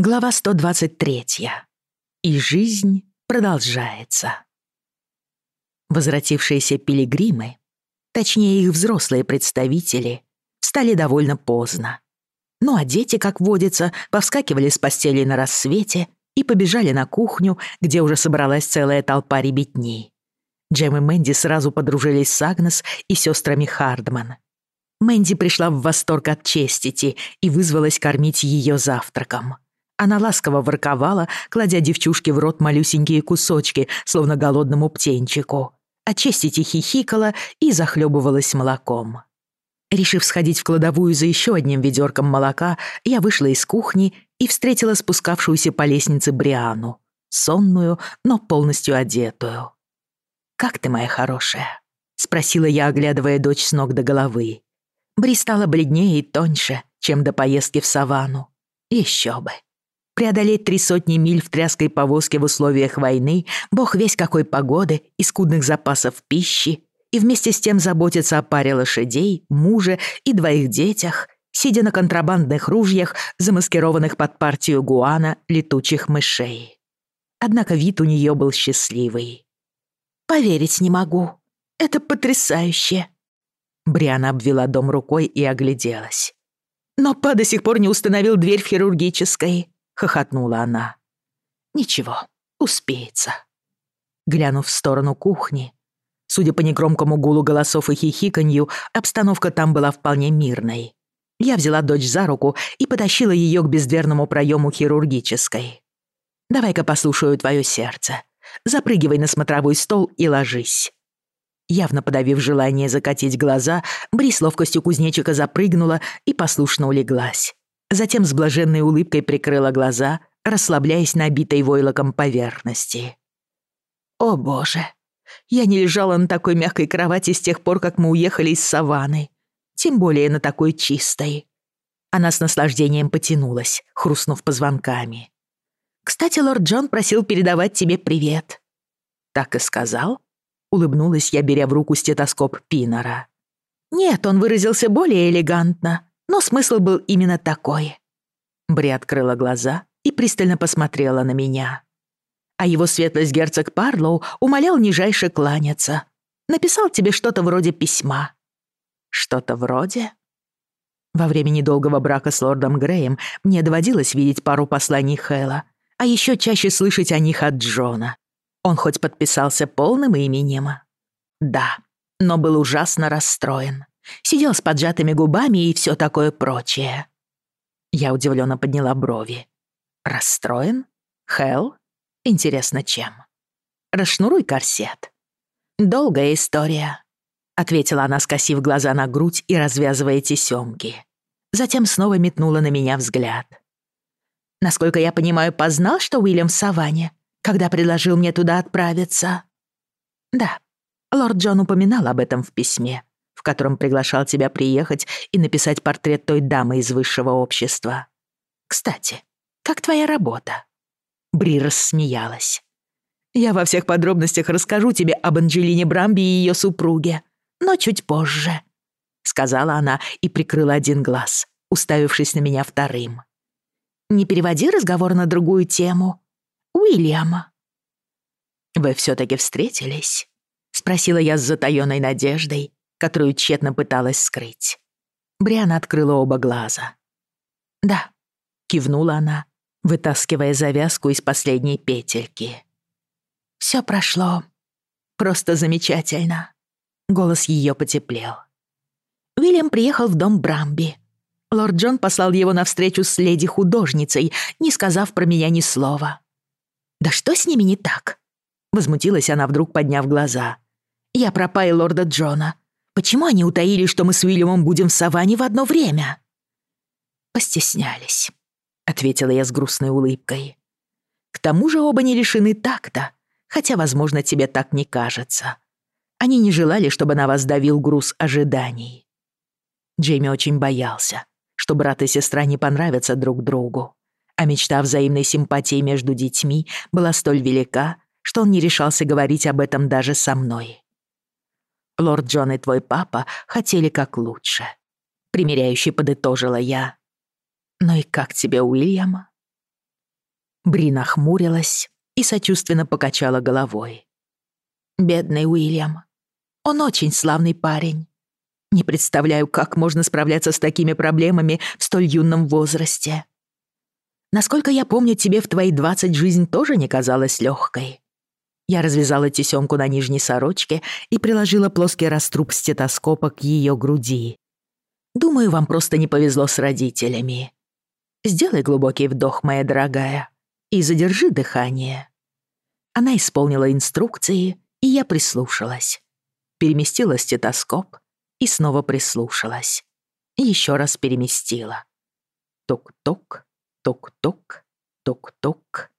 Глава 123. И жизнь продолжается. Возвратившиеся пилигримы, точнее их взрослые представители, стали довольно поздно. Ну а дети, как водится, повскакивали с постели на рассвете и побежали на кухню, где уже собралась целая толпа ребятни. Джем и Мэнди сразу подружились с Агнес и сестрами Хардман. Мэнди пришла в восторг от честити и вызвалась кормить ее завтраком. Она ласково ворковала, кладя девчушке в рот малюсенькие кусочки, словно голодному птенчику. Очистите хихикала и захлебывалась молоком. Решив сходить в кладовую за еще одним ведерком молока, я вышла из кухни и встретила спускавшуюся по лестнице Бриану, сонную, но полностью одетую. «Как ты, моя хорошая?» — спросила я, оглядывая дочь с ног до головы. Бри стала бледнее и тоньше, чем до поездки в саванну. Еще бы преодолеть три сотни миль в тряской повозке в условиях войны, бог весь какой погоды и скудных запасов пищи, и вместе с тем заботиться о паре лошадей, муже и двоих детях, сидя на контрабандных ружьях, замаскированных под партию гуана летучих мышей. Однако вид у нее был счастливый. «Поверить не могу. Это потрясающе!» Бриана обвела дом рукой и огляделась. «Но Па до сих пор не установил дверь в хирургической. хохотнула она. Ничего, успеется. Глянув в сторону кухни, судя по негромкому гулу голосов и хихиканью, обстановка там была вполне мирной. Я взяла дочь за руку и потащила ее к бездверному проему хирургической. «Давай-ка послушаю твое сердце. Запрыгивай на смотровой стол и ложись». Явно подавив желание закатить глаза, Бри с ловкостью кузнечика запрыгнула и послушно улеглась. затем с блаженной улыбкой прикрыла глаза, расслабляясь на обитой войлоком поверхности. «О боже! Я не лежала на такой мягкой кровати с тех пор, как мы уехали из саванны, тем более на такой чистой». Она с наслаждением потянулась, хрустнув позвонками. «Кстати, лорд Джон просил передавать тебе привет». «Так и сказал?» — улыбнулась я, беря в руку стетоскоп Пинора. «Нет, он выразился более элегантно. но смысл был именно такой. Бри открыла глаза и пристально посмотрела на меня. А его светлость герцог Парлоу умолял нижайше кланяться. Написал тебе что-то вроде письма. Что-то вроде? Во время недолгого брака с лордом Греем мне доводилось видеть пару посланий Хэла, а еще чаще слышать о них от Джона. Он хоть подписался полным именем. Да, но был ужасно расстроен. Сидел Сидел с поджатыми губами и все такое прочее. Я удивленно подняла брови. Расстроен? Хелл? Интересно, чем? Расшнуруй корсет. Долгая история, ответила она, скосив глаза на грудь и развязывая тесёмки. Затем снова метнула на меня взгляд. Насколько я понимаю, познал, что Уильям в саванне, когда предложил мне туда отправиться. Да, лорд Джон упоминал об этом в письме в котором приглашал тебя приехать и написать портрет той дамы из высшего общества. Кстати, как твоя работа?» Бри рассмеялась. «Я во всех подробностях расскажу тебе об Анджелине Брамби и ее супруге, но чуть позже», — сказала она и прикрыла один глаз, уставившись на меня вторым. «Не переводи разговор на другую тему. Уильяма». «Вы все-таки встретились?» — спросила я с затаённой надеждой, которую тщетно пыталась скрыть. Бриана открыла оба глаза. «Да», — кивнула она, вытаскивая завязку из последней петельки. «Всё прошло. Просто замечательно». Голос её потеплел. Уильям приехал в дом Брамби. Лорд Джон послал его навстречу с леди-художницей, не сказав про меня ни слова. «Да что с ними не так?» Возмутилась она, вдруг подняв глаза. «Я про пай лорда Джона. Почему они утаили, что мы с Уильямом будем в саванне в одно время?» «Постеснялись», — ответила я с грустной улыбкой. «К тому же оба не лишены такта, хотя, возможно, тебе так не кажется. Они не желали, чтобы на вас давил груз ожиданий». Джейми очень боялся, что брат и сестра не понравятся друг другу, а мечта о взаимной симпатии между детьми была Лорд Джон и твой папа хотели как лучше. Примеряющий подытожила я. Ну и как тебе, Уильям? Бри нахмурилась и сочувственно покачала головой. Бедный Уильям. Он очень славный парень. Не представляю, как можно справляться с такими проблемами в столь юном возрасте. Насколько я помню, тебе в твои двадцать жизнь тоже не казалась легкой. Я развязала тесёмку на нижней сорочке и приложила плоский раструб стетоскопа к её груди. Думаю, вам просто не повезло с родителями. Сделай глубокий вдох, моя дорогая, и задержи дыхание. Она исполнила инструкции, и я прислушалась. Переместила стетоскоп и снова прислушалась. Еще раз переместила. Тук-тук, тук-тук, тук-тук.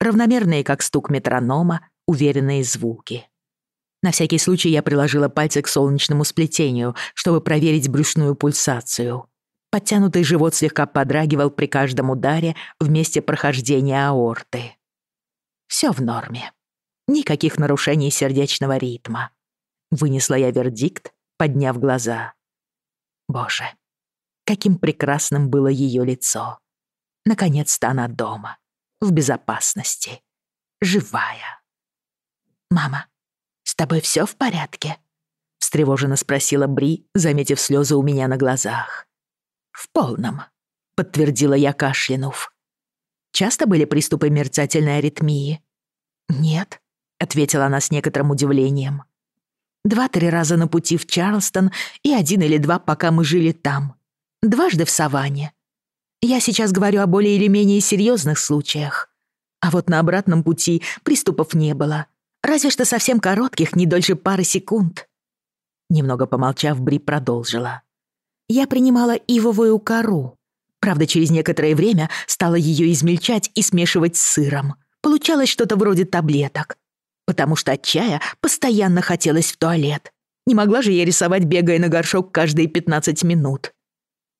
равномерные, как стук метронома, уверенные звуки. На всякий случай я приложила пальцы к солнечному сплетению, чтобы проверить брюшную пульсацию. Подтянутый живот слегка подрагивал при каждом ударе в месте прохождения аорты. Все в норме. Никаких нарушений сердечного ритма. Вынесла я вердикт, подняв глаза. Боже, каким прекрасным было ее лицо. Наконец-то она дома. в безопасности, живая. «Мама, с тобой все в порядке?» — встревоженно спросила Бри, заметив слезы у меня на глазах. «В полном», — подтвердила я, кашлянув. «Часто были приступы мерцательной аритмии?» «Нет», — ответила она с некоторым удивлением. Два-три раза на пути в Чарлстон и один или два, пока мы жили там. Дважды в саванне. Я сейчас говорю о более или менее серьезных случаях. А вот на обратном пути приступов не было. Разве что совсем коротких, не дольше пары секунд. Немного помолчав, Бри продолжила. Я принимала ивовую кору. Правда, через некоторое время стала ее измельчать и смешивать с сыром. Получалось что-то вроде таблеток. Потому что от чая постоянно хотелось в туалет. Не могла же я рисовать, бегая на горшок каждые 15 минут.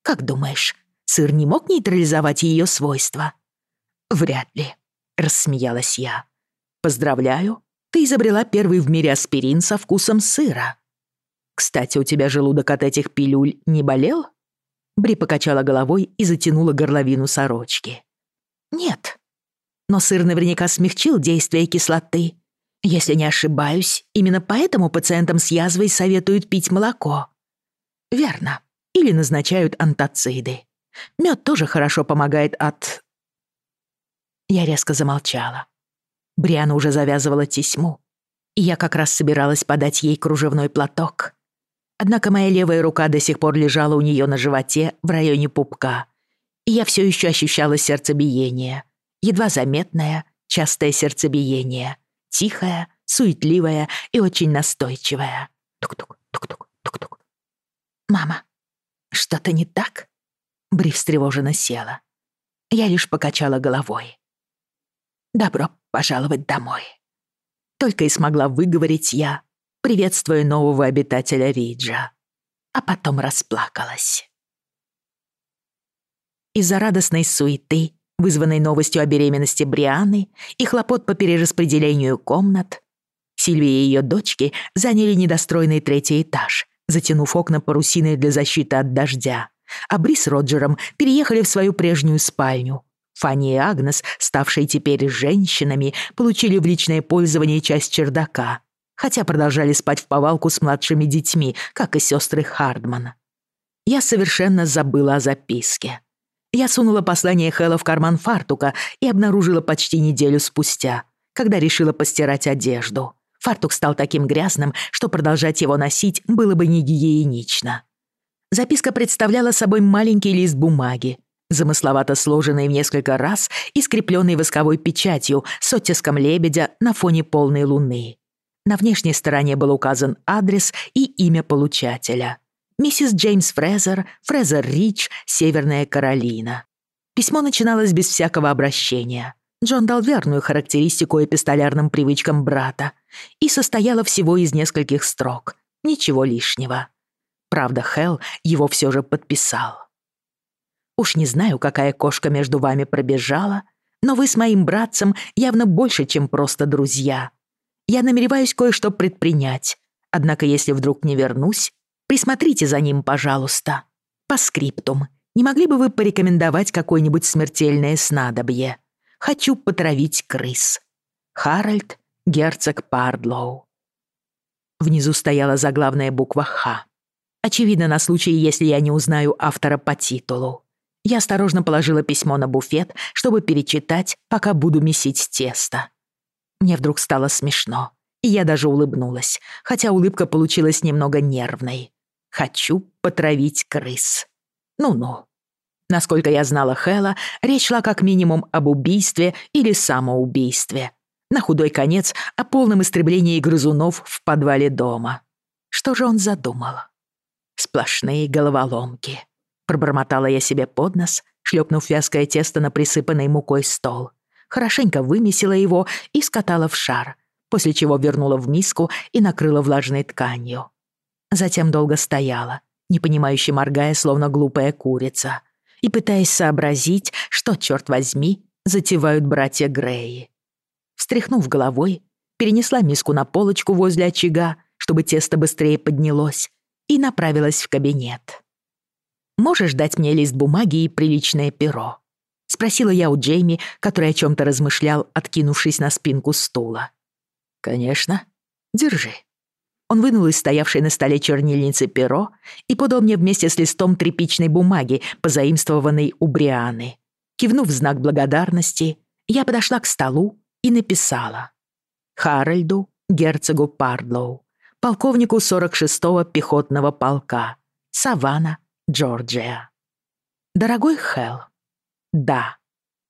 Как думаешь, сыр не мог нейтрализовать ее свойства? Вряд ли, рассмеялась я. Поздравляю, ты изобрела первый в мире аспирин со вкусом сыра. Кстати, у тебя желудок от этих пилюль не болел? Бри покачала головой и затянула горловину сорочки. Нет. Но сыр наверняка смягчил действие кислоты, если не ошибаюсь, именно поэтому Мед тоже хорошо помогает от...» Я резко замолчала. Бриана уже завязывала тесьму, и я как раз собиралась подать ей кружевной платок. Однако моя левая рука до сих пор лежала у нее на животе в районе пупка, и я все еще ощущала сердцебиение, едва заметное, частое сердцебиение, тихое, суетливое и очень настойчивое. Тук-тук, тук-тук, тук-тук. «Мама, что-то не так?» Бри встревоженно села. Я лишь покачала головой. «Добро пожаловать домой». Только и смогла выговорить я, приветствуя нового обитателя Риджа. А потом расплакалась. Из-за радостной суеты вызванной новостью о беременности Брианы и хлопот по перераспределению комнат, Сильвия и ее дочки заняли недостроенный третий этаж, затянув окна парусиной для защиты от дождя, а Бри А с Роджером переехали в свою прежнюю спальню. Фанни и Агнес, ставшие теперь женщинами, получили в личное пользование часть чердака, хотя продолжали спать в повалку с младшими детьми, как и сестры Хардман. Я совершенно забыла о записке. Я сунула послание Хэлла в карман фартука и обнаружила почти неделю спустя, когда решила постирать одежду. Фартук стал таким грязным, что продолжать его носить было бы не гигиенично. Записка представляла собой маленький лист бумаги, замысловато сложенный в несколько раз и скрепленный восковой печатью с оттиском лебедя на фоне полной луны. На внешней стороне был указан адрес и имя получателя. Миссис Джеймс Фрезер, Фрезер Рич, Северная Каролина. Письмо начиналось без всякого обращения. Джон дал верную характеристику эпистолярным привычкам брата и состояло всего из нескольких строк. Ничего лишнего. Правда, Хелл его все же подписал. Уж не знаю, какая кошка между вами пробежала, но вы с моим братцем явно больше, чем просто друзья. Я намереваюсь кое-что предпринять, однако если вдруг не вернусь, присмотрите за ним, пожалуйста. По скриптум. Не могли бы вы порекомендовать какое-нибудь смертельное снадобье? Хочу потравить крыс. Харальд, герцог Пардлоу. Внизу стояла заглавная буква «Х». Очевидно, на случай, если я не узнаю автора по титулу. Я осторожно положила письмо на буфет, чтобы перечитать, пока буду месить тесто. Мне вдруг стало смешно, и я даже улыбнулась, хотя улыбка получилась немного нервной. «Хочу потравить крыс». Ну-ну. Насколько я знала Хэла, речь шла как минимум об убийстве или самоубийстве. На худой конец о полном истреблении грызунов в подвале дома. Что же он задумал? Сплошные головоломки. Пробормотала я себе под нос, шлепнув вязкое тесто на присыпанный мукой стол. Хорошенько вымесила его и скатала в шар, после чего вернула в миску и накрыла влажной тканью. Затем долго стояла, непонимающе моргая, словно глупая курица, и пытаясь сообразить, что, черт возьми, затевают братья Греи. Встряхнув головой, перенесла миску на полочку возле очага, чтобы тесто быстрее поднялось, и направилась в кабинет. «Можешь дать мне лист бумаги и приличное перо?» — спросила я у Джейми, который о чем-то размышлял, откинувшись на спинку стула. «Конечно. Держи». Он вынул из стоявшей на столе чернильницы перо и подал мне вместе с листом тряпичной бумаги, позаимствованной у Брианы. Кивнув в знак благодарности, я подошла к столу и написала «Харальду, герцогу Пардлоу, полковнику 46-го пехотного полка, Савана, Джорджия. Дорогой Хелл, да,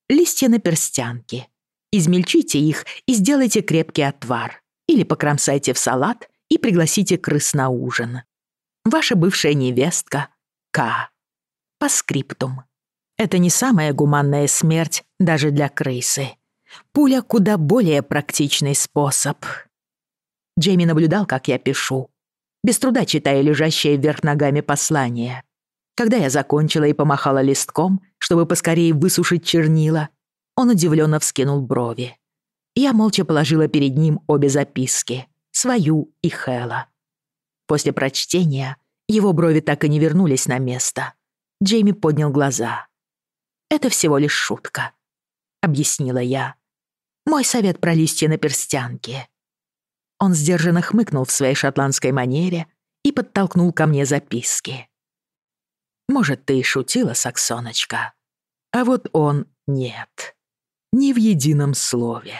листья на перстянке. Измельчите их и сделайте крепкий отвар. Или покромсайте в салат и пригласите крыс на ужин. Ваша бывшая невестка К. По скриптум. Это не самая гуманная смерть даже для крысы. Пуля куда более практичный способ. Джейми наблюдал, как я пишу, без труда читая лежащее вверх ногами послание. Когда я закончила и помахала листком, чтобы поскорее высушить чернила, он удивленно вскинул брови. Я молча положила перед ним обе записки — свою и Хэла. После прочтения его брови так и не вернулись на место. Джейми поднял глаза. «Это всего лишь шутка», — объяснила я. «Мой совет про листья на перстянке». Он сдержанно хмыкнул в своей шотландской манере и подтолкнул ко мне записки. «Может, ты и шутила, Саксоночка, а вот он нет. Ни в едином слове».